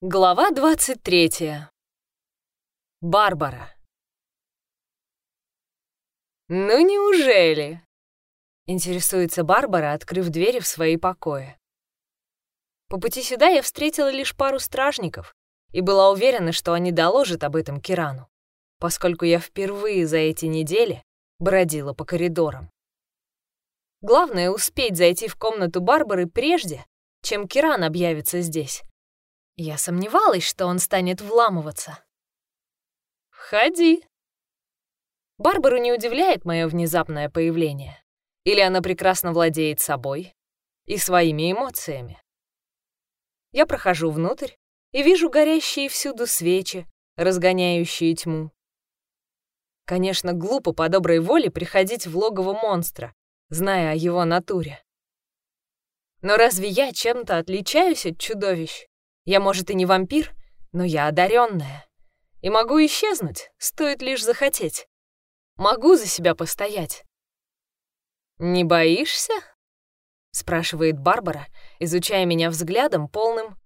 Глава 23. Барбара. «Ну неужели?» — интересуется Барбара, открыв двери в свои покои. По пути сюда я встретила лишь пару стражников и была уверена, что они доложат об этом Кирану, поскольку я впервые за эти недели бродила по коридорам. Главное — успеть зайти в комнату Барбары прежде, чем Киран объявится здесь я сомневалась, что он станет вламываться. «Входи». Барбару не удивляет мое внезапное появление. Или она прекрасно владеет собой и своими эмоциями. Я прохожу внутрь и вижу горящие всюду свечи, разгоняющие тьму. Конечно, глупо по доброй воле приходить в логово монстра, зная о его натуре. Но разве я чем-то отличаюсь от чудовищ? Я, может, и не вампир, но я одаренная. И могу исчезнуть, стоит лишь захотеть. Могу за себя постоять. «Не боишься?» — спрашивает Барбара, изучая меня взглядом, полным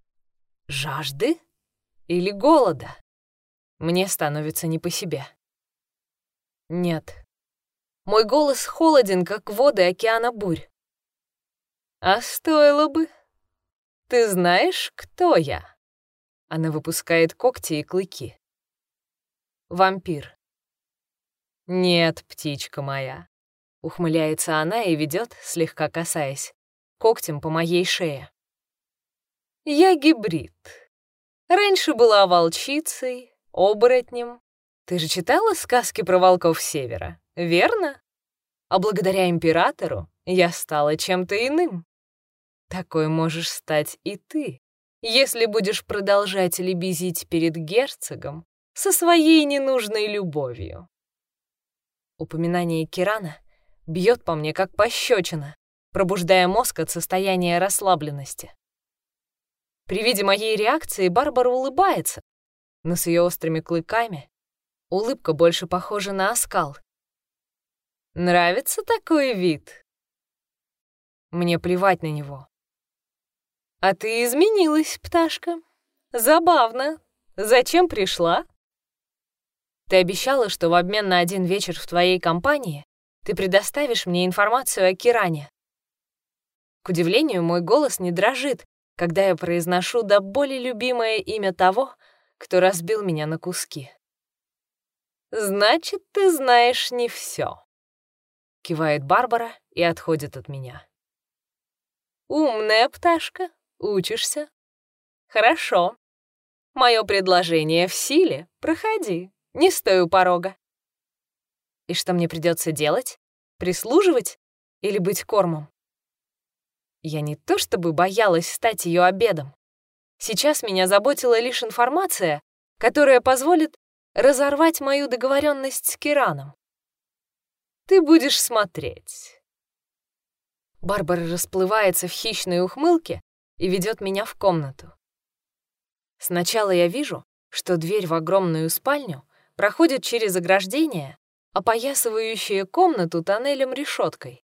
жажды или голода. Мне становится не по себе. Нет. Мой голос холоден, как воды океана бурь. А стоило бы. «Ты знаешь, кто я?» Она выпускает когти и клыки. Вампир. «Нет, птичка моя», — ухмыляется она и ведет, слегка касаясь, когтем по моей шее. «Я гибрид. Раньше была волчицей, оборотнем. Ты же читала сказки про волков Севера, верно? А благодаря императору я стала чем-то иным. Такой можешь стать и ты, если будешь продолжать лебезить перед герцогом со своей ненужной любовью. Упоминание Кирана бьет по мне как пощечина, пробуждая мозг от состояния расслабленности. При виде моей реакции Барбара улыбается, но с ее острыми клыками улыбка больше похожа на оскал. Нравится такой вид? Мне плевать на него. «А ты изменилась, пташка. Забавно. Зачем пришла?» «Ты обещала, что в обмен на один вечер в твоей компании ты предоставишь мне информацию о Киране». К удивлению, мой голос не дрожит, когда я произношу до боли любимое имя того, кто разбил меня на куски. «Значит, ты знаешь не все», — кивает Барбара и отходит от меня. «Умная пташка, Учишься? Хорошо. Мое предложение в силе. Проходи. Не стой у порога. И что мне придется делать? Прислуживать или быть кормом? Я не то чтобы боялась стать ее обедом. Сейчас меня заботила лишь информация, которая позволит разорвать мою договоренность с Кираном. Ты будешь смотреть. Барбара расплывается в хищной ухмылке, и ведет меня в комнату. Сначала я вижу, что дверь в огромную спальню проходит через ограждение, опоясывающее комнату тоннелем-решеткой.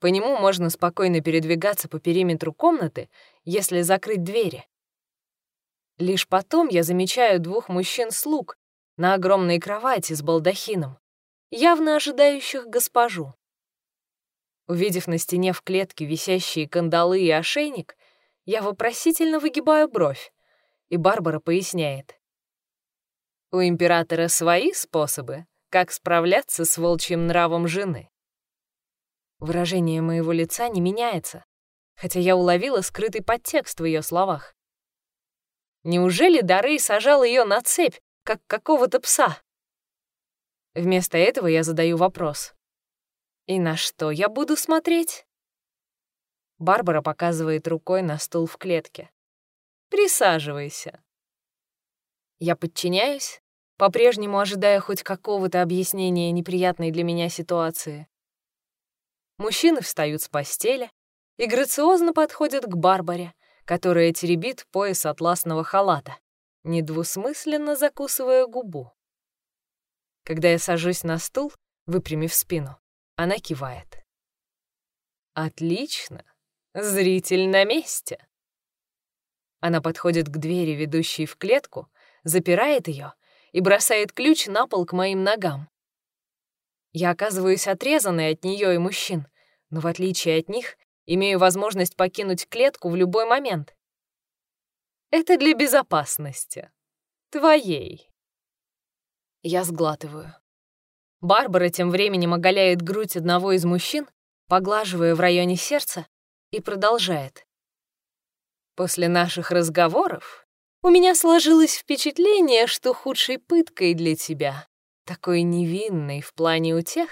По нему можно спокойно передвигаться по периметру комнаты, если закрыть двери. Лишь потом я замечаю двух мужчин-слуг на огромной кровати с балдахином, явно ожидающих госпожу. Увидев на стене в клетке висящие кандалы и ошейник, я вопросительно выгибаю бровь, и Барбара поясняет. У императора свои способы, как справляться с волчьим нравом жены. Выражение моего лица не меняется, хотя я уловила скрытый подтекст в ее словах. Неужели Дарей сажал ее на цепь, как какого-то пса? Вместо этого я задаю вопрос. И на что я буду смотреть? Барбара показывает рукой на стул в клетке. «Присаживайся». Я подчиняюсь, по-прежнему ожидая хоть какого-то объяснения неприятной для меня ситуации. Мужчины встают с постели и грациозно подходят к Барбаре, которая теребит пояс атласного халата, недвусмысленно закусывая губу. Когда я сажусь на стул, выпрямив спину, она кивает. «Отлично. Зритель на месте. Она подходит к двери, ведущей в клетку, запирает ее и бросает ключ на пол к моим ногам. Я оказываюсь отрезанной от нее и мужчин, но в отличие от них имею возможность покинуть клетку в любой момент. Это для безопасности. Твоей. Я сглатываю. Барбара тем временем оголяет грудь одного из мужчин, поглаживая в районе сердца, и продолжает. После наших разговоров у меня сложилось впечатление, что худшей пыткой для тебя, такой невинной в плане утех,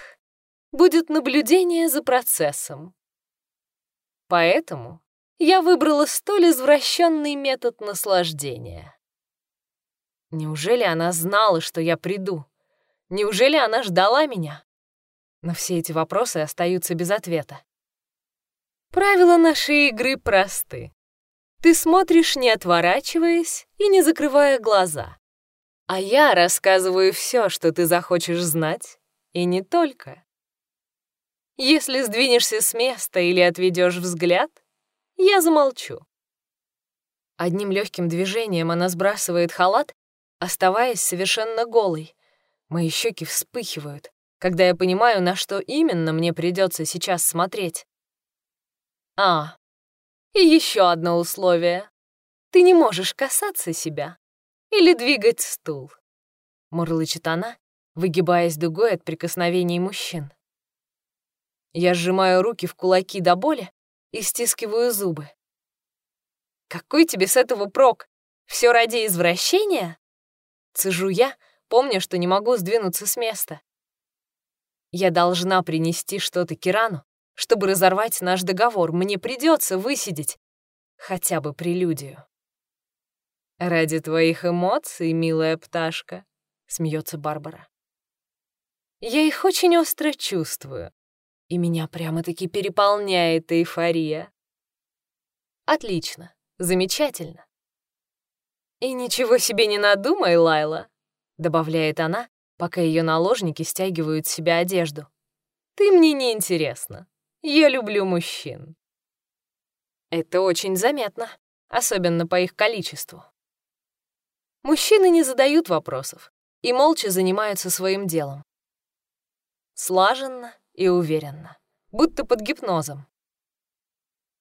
будет наблюдение за процессом. Поэтому я выбрала столь извращенный метод наслаждения. Неужели она знала, что я приду? Неужели она ждала меня? Но все эти вопросы остаются без ответа. Правила нашей игры просты. Ты смотришь, не отворачиваясь и не закрывая глаза. А я рассказываю все, что ты захочешь знать, и не только. Если сдвинешься с места или отведешь взгляд, я замолчу. Одним легким движением она сбрасывает халат, оставаясь совершенно голой. Мои щеки вспыхивают, когда я понимаю, на что именно мне придется сейчас смотреть. А, и еще одно условие. Ты не можешь касаться себя или двигать стул. Мурлычет она, выгибаясь дугой от прикосновений мужчин. Я сжимаю руки в кулаки до боли и стискиваю зубы. Какой тебе с этого прок? Все ради извращения? Цежу я, помня, что не могу сдвинуться с места. Я должна принести что-то Кирану, чтобы разорвать наш договор, мне придется высидеть хотя бы прелюдию. «Ради твоих эмоций, милая пташка», — смеется Барбара. «Я их очень остро чувствую, и меня прямо-таки переполняет эйфория». «Отлично, замечательно». «И ничего себе не надумай, Лайла», — добавляет она, пока ее наложники стягивают с себя одежду. «Ты мне не интересна. Я люблю мужчин. Это очень заметно, особенно по их количеству. Мужчины не задают вопросов и молча занимаются своим делом. Слаженно и уверенно, будто под гипнозом.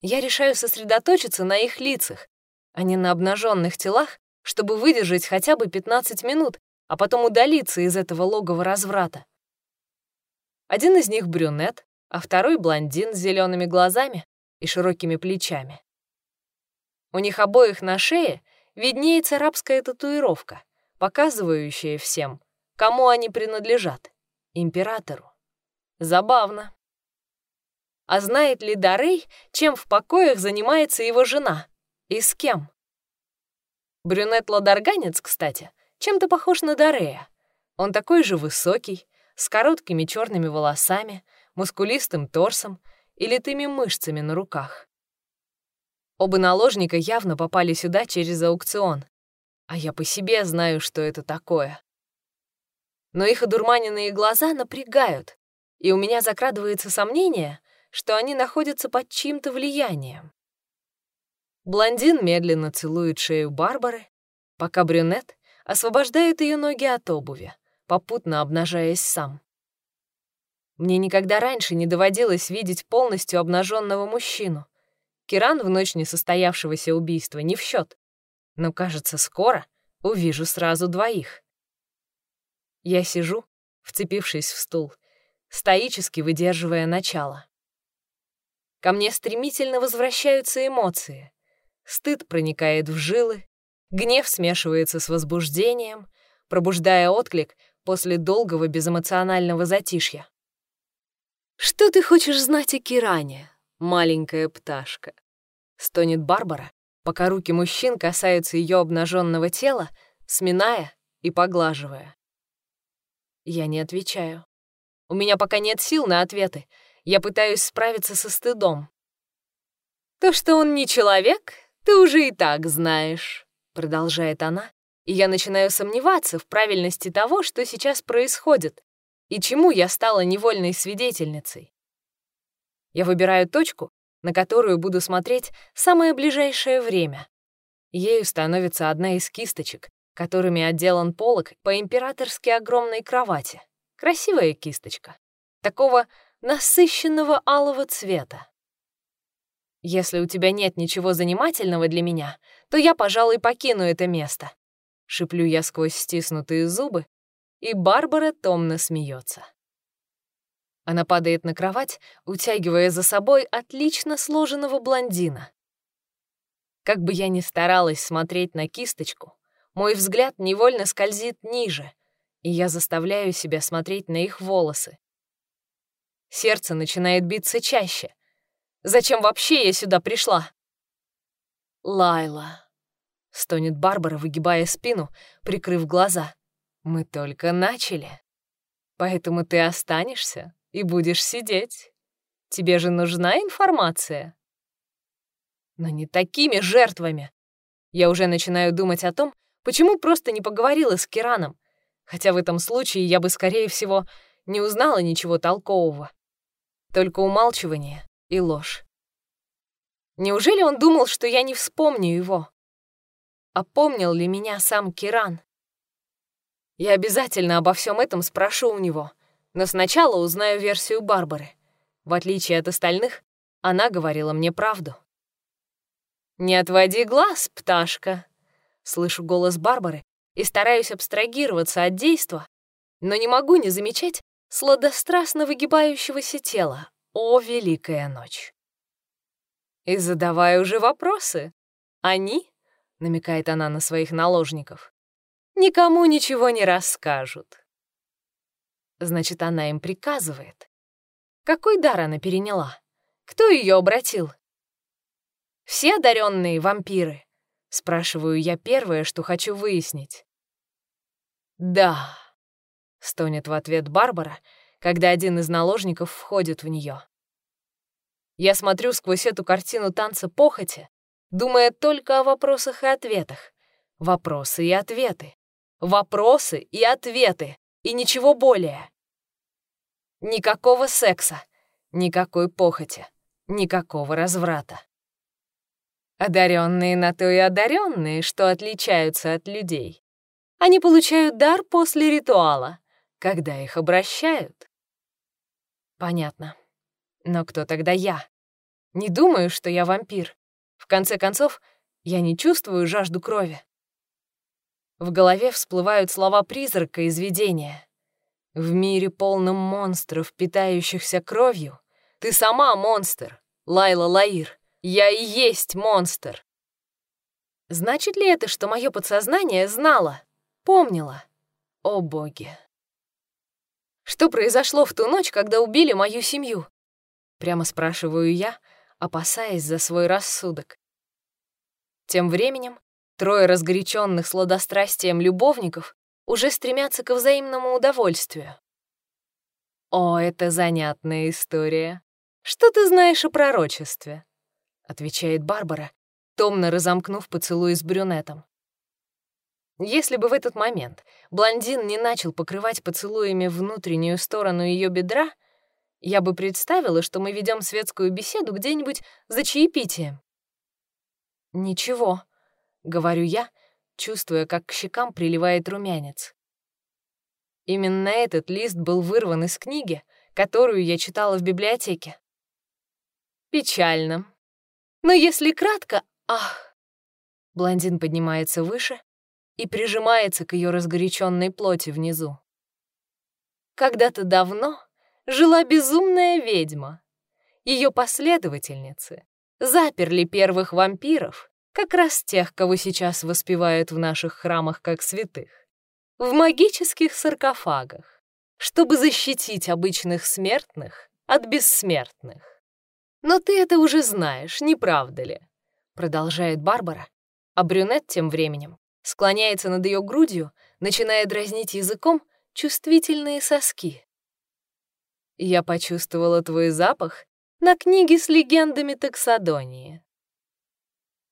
Я решаю сосредоточиться на их лицах, а не на обнаженных телах, чтобы выдержать хотя бы 15 минут, а потом удалиться из этого логова разврата. Один из них брюнет, а второй — блондин с зелеными глазами и широкими плечами. У них обоих на шее виднеется арабская татуировка, показывающая всем, кому они принадлежат — императору. Забавно. А знает ли Дарей, чем в покоях занимается его жена? И с кем? Брюнет-ладарганец, кстати, чем-то похож на Дарея. Он такой же высокий, с короткими черными волосами, мускулистым торсом и литыми мышцами на руках. Оба наложника явно попали сюда через аукцион, а я по себе знаю, что это такое. Но их одурманенные глаза напрягают, и у меня закрадывается сомнение, что они находятся под чьим-то влиянием. Блондин медленно целует шею Барбары, пока брюнет освобождает ее ноги от обуви, попутно обнажаясь сам. Мне никогда раньше не доводилось видеть полностью обнаженного мужчину. Киран в ночь несостоявшегося убийства не в счет. Но, кажется, скоро увижу сразу двоих. Я сижу, вцепившись в стул, стоически выдерживая начало. Ко мне стремительно возвращаются эмоции. Стыд проникает в жилы, гнев смешивается с возбуждением, пробуждая отклик после долгого безэмоционального затишья. «Что ты хочешь знать о Киране, маленькая пташка?» — стонет Барбара, пока руки мужчин касаются ее обнаженного тела, сминая и поглаживая. Я не отвечаю. У меня пока нет сил на ответы. Я пытаюсь справиться со стыдом. «То, что он не человек, ты уже и так знаешь», — продолжает она, и я начинаю сомневаться в правильности того, что сейчас происходит, и чему я стала невольной свидетельницей. Я выбираю точку, на которую буду смотреть самое ближайшее время, Ею становится одна из кисточек, которыми отделан полог по императорски огромной кровати. Красивая кисточка. Такого насыщенного алого цвета. Если у тебя нет ничего занимательного для меня, то я, пожалуй, покину это место. Шиплю я сквозь стиснутые зубы, и Барбара томно смеется. Она падает на кровать, утягивая за собой отлично сложенного блондина. Как бы я ни старалась смотреть на кисточку, мой взгляд невольно скользит ниже, и я заставляю себя смотреть на их волосы. Сердце начинает биться чаще. Зачем вообще я сюда пришла? Лайла. Стонет Барбара, выгибая спину, прикрыв глаза. Мы только начали. Поэтому ты останешься и будешь сидеть. Тебе же нужна информация но не такими жертвами. Я уже начинаю думать о том, почему просто не поговорила с Кираном, хотя в этом случае я бы, скорее всего, не узнала ничего толкового. Только умалчивание и ложь. Неужели он думал, что я не вспомню его? А помнил ли меня сам Киран? Я обязательно обо всем этом спрошу у него, но сначала узнаю версию Барбары. В отличие от остальных, она говорила мне правду. «Не отводи глаз, пташка!» Слышу голос Барбары и стараюсь абстрагироваться от действа, но не могу не замечать сладострастно выгибающегося тела. О, великая ночь! И задавай уже вопросы. Они, — намекает она на своих наложников, — никому ничего не расскажут. Значит, она им приказывает. Какой дар она переняла? Кто ее обратил? Все одаренные вампиры? Спрашиваю я первое, что хочу выяснить. Да, стонет в ответ Барбара, когда один из наложников входит в нее. Я смотрю сквозь эту картину танца похоти, думая только о вопросах и ответах. Вопросы и ответы. Вопросы и ответы. И ничего более. Никакого секса, никакой похоти, никакого разврата. Одаренные на то и одаренные, что отличаются от людей. Они получают дар после ритуала, когда их обращают. Понятно. Но кто тогда я? Не думаю, что я вампир. В конце концов, я не чувствую жажду крови. В голове всплывают слова призрака из видения. В мире полном монстров, питающихся кровью, ты сама монстр, Лайла Лаир. Я и есть монстр. Значит ли это, что мое подсознание знало, помнило? О боги! Что произошло в ту ночь, когда убили мою семью? Прямо спрашиваю я, опасаясь за свой рассудок. Тем временем трое разгоряченных сладострастием любовников уже стремятся к взаимному удовольствию. О, это занятная история. Что ты знаешь о пророчестве? отвечает Барбара, томно разомкнув поцелуй с брюнетом. Если бы в этот момент блондин не начал покрывать поцелуями внутреннюю сторону ее бедра, я бы представила, что мы ведем светскую беседу где-нибудь за чаепитием. «Ничего», — говорю я, чувствуя, как к щекам приливает румянец. Именно этот лист был вырван из книги, которую я читала в библиотеке. Печально, но если кратко, ах! Блондин поднимается выше и прижимается к ее разгоряченной плоти внизу. Когда-то давно жила безумная ведьма. Ее последовательницы заперли первых вампиров, как раз тех, кого сейчас воспевают в наших храмах как святых, в магических саркофагах, чтобы защитить обычных смертных от бессмертных. «Но ты это уже знаешь, не правда ли?» Продолжает Барбара, а брюнет тем временем склоняется над ее грудью, начиная дразнить языком чувствительные соски. «Я почувствовала твой запах на книге с легендами таксодонии».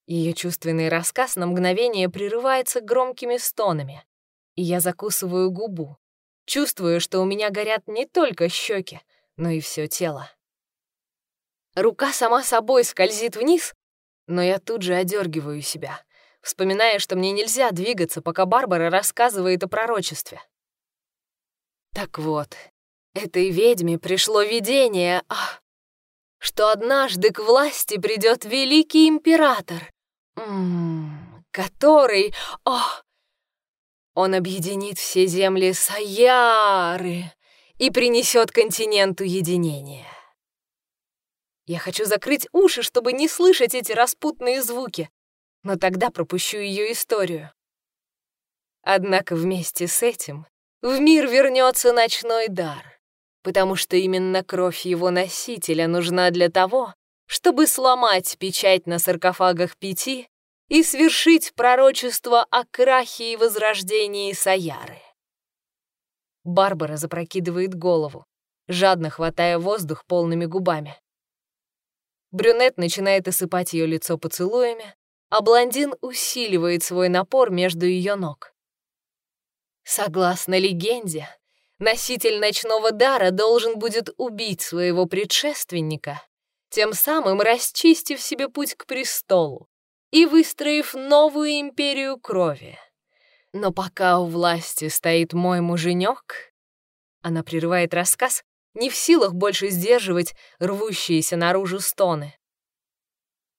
Ее чувственный рассказ на мгновение прерывается громкими стонами, и я закусываю губу, чувствую, что у меня горят не только щеки, но и все тело. Рука сама собой скользит вниз, но я тут же одергиваю себя, вспоминая, что мне нельзя двигаться, пока Барбара рассказывает о пророчестве. Так вот, этой ведьме пришло видение, ах, что однажды к власти придет великий император, который, ох, он объединит все земли Саяры и принесет континенту единение. Я хочу закрыть уши, чтобы не слышать эти распутные звуки, но тогда пропущу ее историю. Однако вместе с этим в мир вернется ночной дар, потому что именно кровь его носителя нужна для того, чтобы сломать печать на саркофагах пяти и свершить пророчество о крахе и возрождении Саяры. Барбара запрокидывает голову, жадно хватая воздух полными губами. Брюнет начинает осыпать ее лицо поцелуями, а блондин усиливает свой напор между ее ног. Согласно легенде, носитель ночного дара должен будет убить своего предшественника, тем самым расчистив себе путь к престолу и выстроив новую империю крови. Но пока у власти стоит мой муженек, она прерывает рассказ, не в силах больше сдерживать рвущиеся наружу стоны.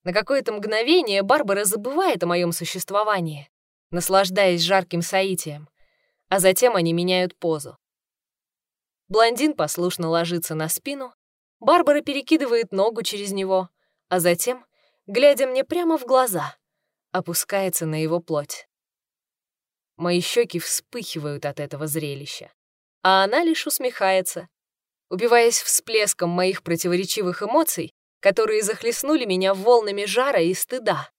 На какое-то мгновение Барбара забывает о моем существовании, наслаждаясь жарким соитием, а затем они меняют позу. Блондин послушно ложится на спину, Барбара перекидывает ногу через него, а затем, глядя мне прямо в глаза, опускается на его плоть. Мои щеки вспыхивают от этого зрелища, а она лишь усмехается, убиваясь всплеском моих противоречивых эмоций, которые захлестнули меня волнами жара и стыда.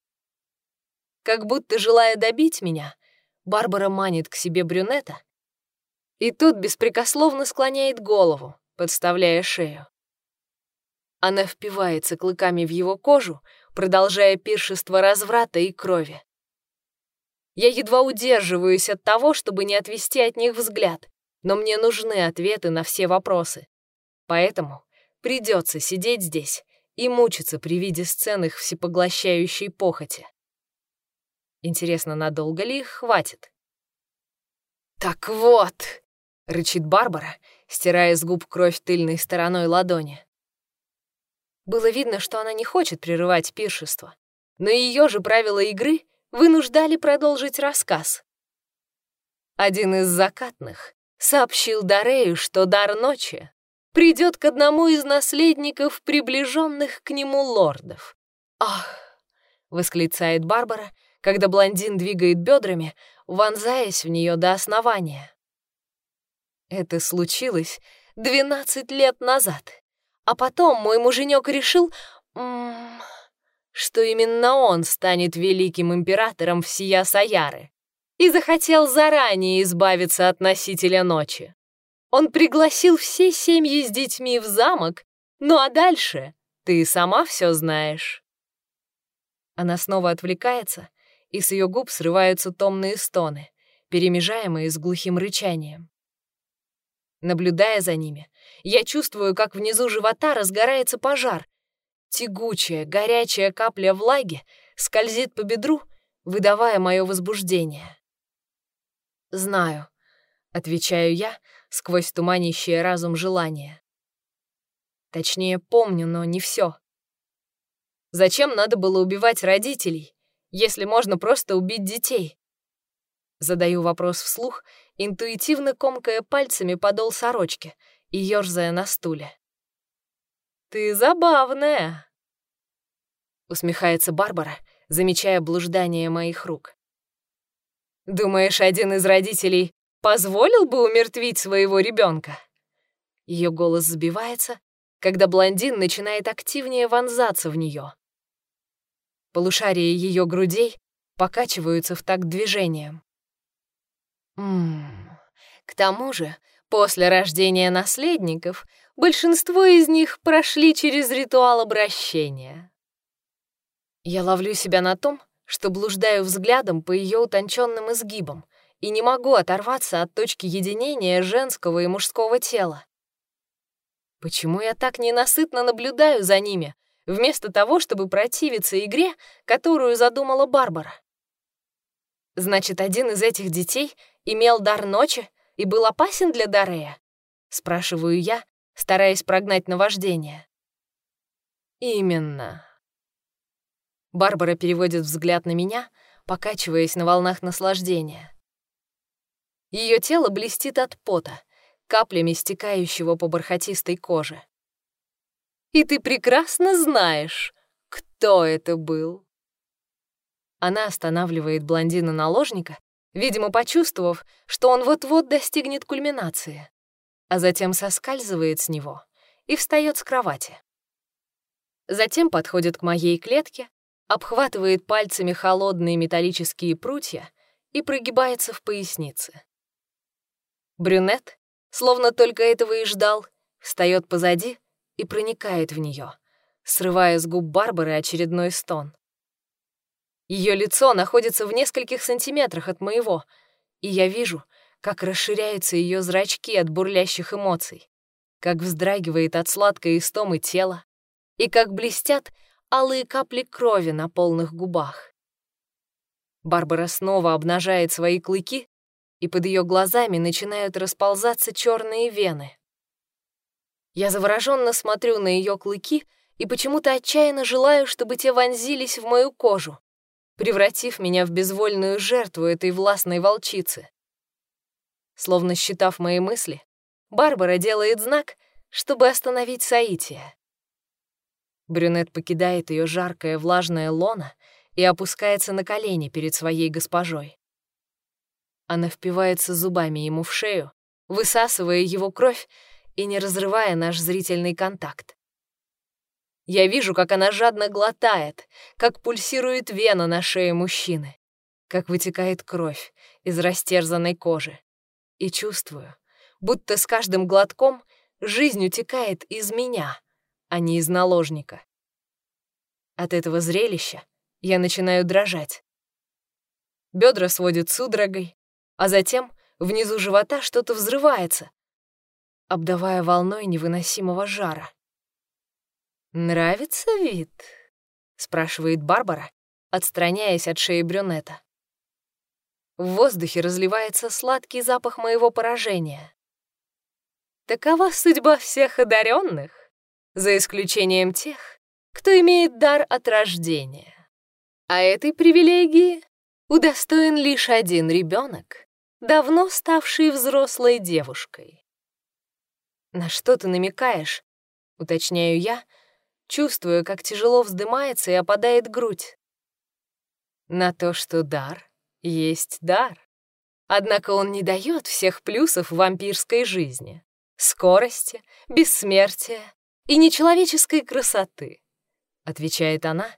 Как будто желая добить меня, Барбара манит к себе брюнета, и тот беспрекословно склоняет голову, подставляя шею. Она впивается клыками в его кожу, продолжая пиршество разврата и крови. Я едва удерживаюсь от того, чтобы не отвести от них взгляд, но мне нужны ответы на все вопросы. Поэтому придется сидеть здесь и мучиться при виде сцен их всепоглощающей похоти. Интересно, надолго ли их хватит? «Так вот», — рычит Барбара, стирая с губ кровь тыльной стороной ладони. Было видно, что она не хочет прерывать пиршество, но ее же правила игры вынуждали продолжить рассказ. Один из закатных сообщил Дарею, что дар ночи придет к одному из наследников, приближенных к нему лордов. «Ах!» — восклицает Барбара, когда блондин двигает бедрами, вонзаясь в нее до основания. Это случилось 12 лет назад, а потом мой муженек решил, что именно он станет великим императором всея Саяры и захотел заранее избавиться от носителя ночи. Он пригласил все семьи с детьми в замок, ну а дальше ты сама все знаешь. Она снова отвлекается, и с ее губ срываются томные стоны, перемежаемые с глухим рычанием. Наблюдая за ними, я чувствую, как внизу живота разгорается пожар. Тягучая, горячая капля влаги скользит по бедру, выдавая мое возбуждение. «Знаю», — отвечаю я, сквозь туманящее разум желание. Точнее, помню, но не все. Зачем надо было убивать родителей, если можно просто убить детей? Задаю вопрос вслух, интуитивно комкая пальцами подол сорочки и ёрзая на стуле. «Ты забавная!» Усмехается Барбара, замечая блуждание моих рук. «Думаешь, один из родителей позволил бы умертвить своего ребенка? Ее голос сбивается, когда блондин начинает активнее вонзаться в нее. Полушария ее грудей покачиваются в такт движением. Ммм, к тому же, после рождения наследников, большинство из них прошли через ритуал обращения. Я ловлю себя на том, что блуждаю взглядом по ее утонченным изгибам, и не могу оторваться от точки единения женского и мужского тела. Почему я так ненасытно наблюдаю за ними, вместо того, чтобы противиться игре, которую задумала Барбара? Значит, один из этих детей имел дар ночи и был опасен для Дарея? Спрашиваю я, стараясь прогнать наваждение. Именно. Барбара переводит взгляд на меня, покачиваясь на волнах наслаждения. Ее тело блестит от пота, каплями стекающего по бархатистой коже. И ты прекрасно знаешь, кто это был. Она останавливает блондина-наложника, видимо, почувствовав, что он вот-вот достигнет кульминации, а затем соскальзывает с него и встает с кровати. Затем подходит к моей клетке, обхватывает пальцами холодные металлические прутья и прогибается в пояснице. Брюнет, словно только этого и ждал, встает позади и проникает в нее, срывая с губ Барбары очередной стон. Ее лицо находится в нескольких сантиметрах от моего, и я вижу, как расширяются ее зрачки от бурлящих эмоций, как вздрагивает от сладкой истомы тело, и как блестят алые капли крови на полных губах. Барбара снова обнажает свои клыки, и под ее глазами начинают расползаться черные вены. Я завороженно смотрю на ее клыки и почему-то отчаянно желаю, чтобы те вонзились в мою кожу, превратив меня в безвольную жертву этой властной волчицы. Словно считав мои мысли, Барбара делает знак, чтобы остановить Саития. Брюнет покидает ее жаркое влажное лоно и опускается на колени перед своей госпожой. Она впивается зубами ему в шею, высасывая его кровь и не разрывая наш зрительный контакт. Я вижу, как она жадно глотает, как пульсирует вена на шее мужчины, как вытекает кровь из растерзанной кожи. И чувствую, будто с каждым глотком жизнь утекает из меня, а не из наложника. От этого зрелища я начинаю дрожать. Бедра сводят судорогой, а затем внизу живота что-то взрывается, обдавая волной невыносимого жара. «Нравится вид?» — спрашивает Барбара, отстраняясь от шеи брюнета. В воздухе разливается сладкий запах моего поражения. Такова судьба всех одаренных, за исключением тех, кто имеет дар от рождения. А этой привилегии удостоен лишь один ребенок, давно ставшей взрослой девушкой. «На что ты намекаешь?» — уточняю я, чувствуя, как тяжело вздымается и опадает грудь. На то, что дар есть дар. Однако он не дает всех плюсов вампирской жизни. Скорости, бессмертия и нечеловеческой красоты, отвечает она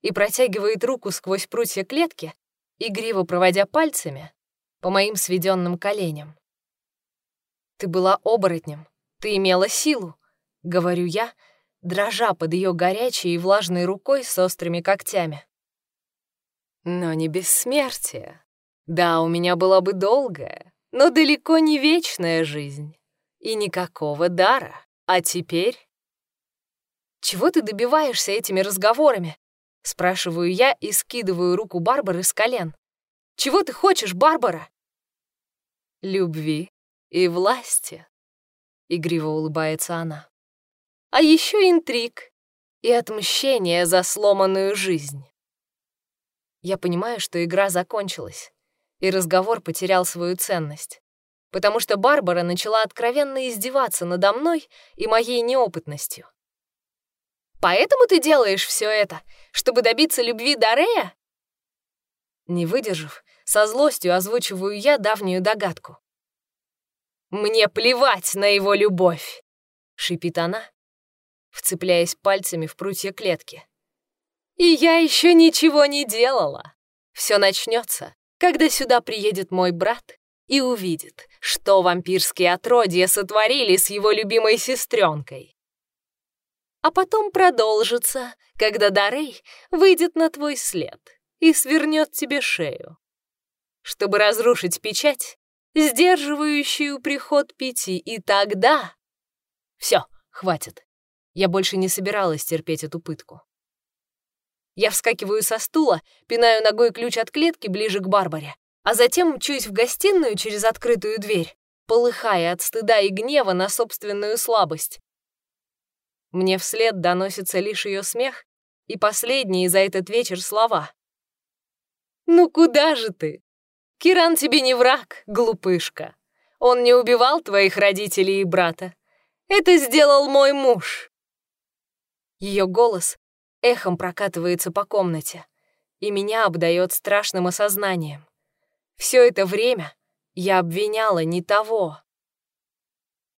и протягивает руку сквозь прутья клетки, игриво проводя пальцами по моим сведенным коленям. «Ты была оборотнем, ты имела силу», — говорю я, дрожа под ее горячей и влажной рукой с острыми когтями. «Но не бессмертие. Да, у меня была бы долгая, но далеко не вечная жизнь. И никакого дара. А теперь...» «Чего ты добиваешься этими разговорами?» — спрашиваю я и скидываю руку Барбары с колен. Чего ты хочешь, Барбара?» «Любви и власти», — игриво улыбается она. «А еще интриг и отмщение за сломанную жизнь». Я понимаю, что игра закончилась, и разговор потерял свою ценность, потому что Барбара начала откровенно издеваться надо мной и моей неопытностью. «Поэтому ты делаешь все это, чтобы добиться любви Дарея?» Не выдержав, со злостью озвучиваю я давнюю догадку. «Мне плевать на его любовь!» — шипит она, вцепляясь пальцами в прутья клетки. «И я еще ничего не делала. Все начнется, когда сюда приедет мой брат и увидит, что вампирские отродья сотворили с его любимой сестренкой. А потом продолжится, когда Дарей выйдет на твой след и свернет тебе шею чтобы разрушить печать, сдерживающую приход пяти, и тогда... Все, хватит. Я больше не собиралась терпеть эту пытку. Я вскакиваю со стула, пинаю ногой ключ от клетки ближе к Барбаре, а затем мчусь в гостиную через открытую дверь, полыхая от стыда и гнева на собственную слабость. Мне вслед доносится лишь ее смех и последние за этот вечер слова. «Ну куда же ты? Киран тебе не враг, глупышка. Он не убивал твоих родителей и брата. Это сделал мой муж». Ее голос эхом прокатывается по комнате, и меня обдает страшным осознанием. Все это время я обвиняла не того,